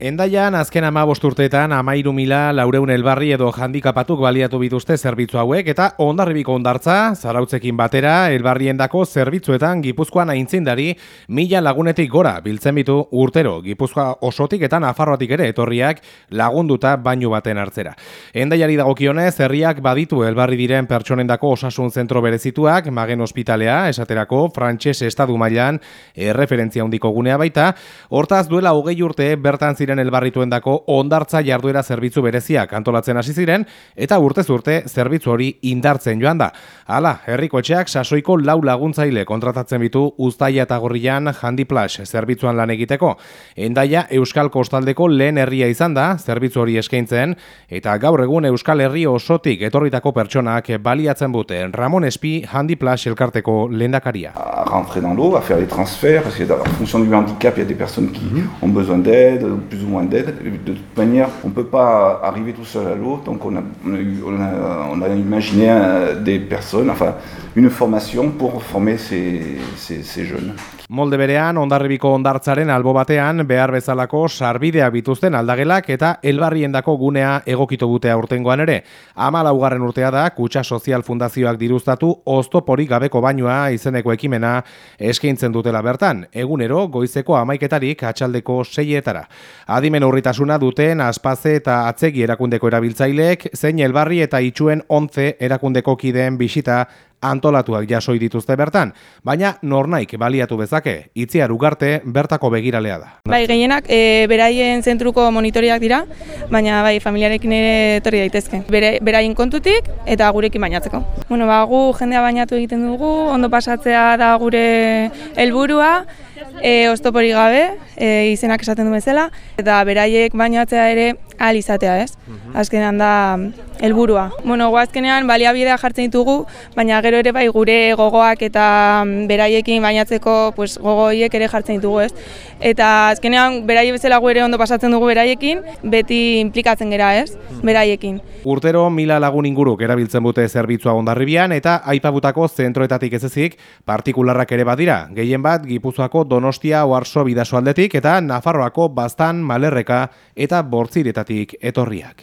Endaian, azken ama bosturtetan, amairu mila laureun elbarri edo handikapatuk baliatu bituzte zerbitzu hauek, eta ondarribiko ondartza, zarautzekin batera, elbarriendako zerbitzuetan Gipuzkoan aintzindari mila lagunetik gora biltzen bitu urtero, Gipuzkoa osotik eta nafarroatik ere etorriak lagunduta bainu baten hartzera. Endaiari dagokionez, herriak baditu elbarri diren pertsonendako osasun zentro berezituak, magen ospitalea, esaterako, frantxez estadu mailan, erreferentzia hundiko gunea baita, hortaz duela hogei urte bertan ziren elbarrituendako ondartza jarduera zerbitzu bereziak antolatzen hasi ziren eta urtez urte zerbitzu hori indartzen joan da. Hala, herriko etxeak sasoiko lau laguntzaile kontratatzen bitu Uztaia eta Gorrian Handi Plus zerbitzuan lan egiteko. Endaia Euskal Kostaldeko lehen herria izan da zerbitzu hori eskaintzen eta gaur egun Euskal Herri osotik etorritako pertsonak baliatzen bute. Ramon Espi Handi Plus elkarteko lehendakaria. Rentrer dans l'eau, à faire les transferts, parce qu'en fonction du handicap, il y a des personnes qui mm -hmm. ont besoin d'aide, plus ou moins d'aide. De toute manière, on ne peut pas arriver tout seul à l'eau, donc on a, on a, eu, on a, on a imaginé euh, des personnes, enfin une formation pour former ces, ces, ces jeunes. Molde berean, ondarribiko ondartzaren albo batean, behar bezalako sarbidea bituzten aldagelak eta elbarriendako gunea egokito butea aurtengoan ere. Ama laugarren urtea da, Kutsa Sozial Fundazioak diruztatu, oztoporik gabeko bainoa izeneko ekimena eskaintzen dutela bertan. Egunero, goizeko amaiketarik atxaldeko seietara. Adimen urritasuna duten aspaze eta atzegi erakundeko erabiltzaileek, zein elbarri eta itxuen ontze erakundeko kideen bisita antolatuak jasoi dituzte bertan, baina nornaik baliatu bezake, itziar ugarte bertako begiralea da. Bai, gehienak e, beraien zentruko monitoriak dira, baina bai, familiarekin ere etorri daitezke. Bere, beraien kontutik eta gurekin bainatzeko. Bueno, ba, gu jendea bainatu egiten dugu, ondo pasatzea da gure helburua, e, oztopori gabe, e, izenak esaten du bezala, eta beraiek bainatzea ere ahal izatea, ez? Azkenean da helburua. Bueno, guazkenean baliabidea jartzen ditugu, baina gero ere bai gure gogoak eta beraiekin bainatzeko pues, gogoiek ere jartzen ditugu, ez? Eta azkenean beraie bezala gu ere ondo pasatzen dugu beraiekin, beti implikatzen gera, ez? Beraiekin. Urtero mila lagun inguruk erabiltzen dute zerbitzua ondarribian eta aipabutako zentroetatik ez ezik partikularrak ere badira. Gehien bat, Gipuzkoako Donostia Oarso bidaso aldetik eta Nafarroako Bastan Malerreka eta Bortziretatik etorriak.